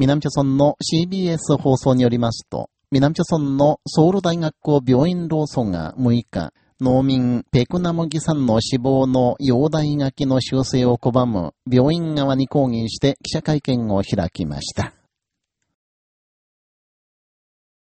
南朝村の CBS 放送によりますと、南朝村のソウル大学校病院労組が6日、農民ペクナムギさんの死亡の容体書きの修正を拒む病院側に抗議して記者会見を開きました。